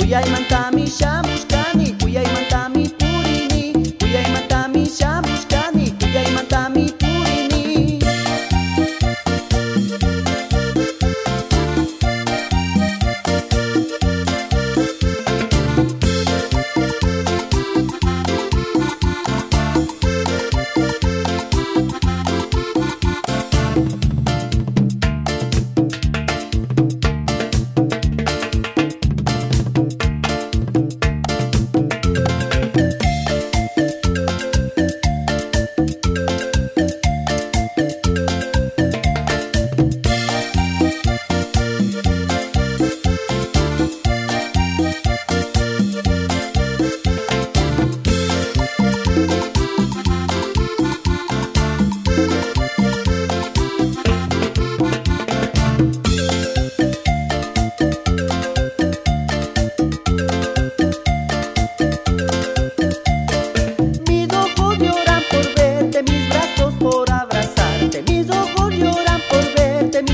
Uyay mancami shamushka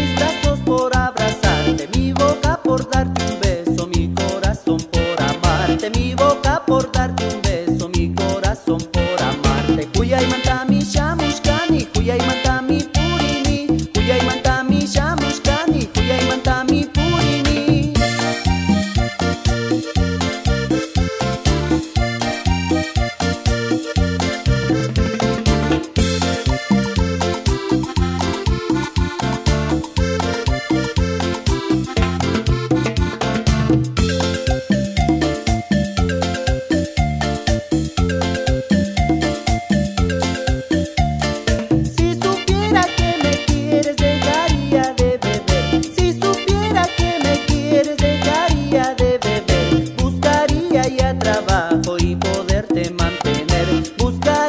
mis brazos por abajo. mantener. Busca